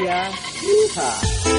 Novinasia. Yeehaw.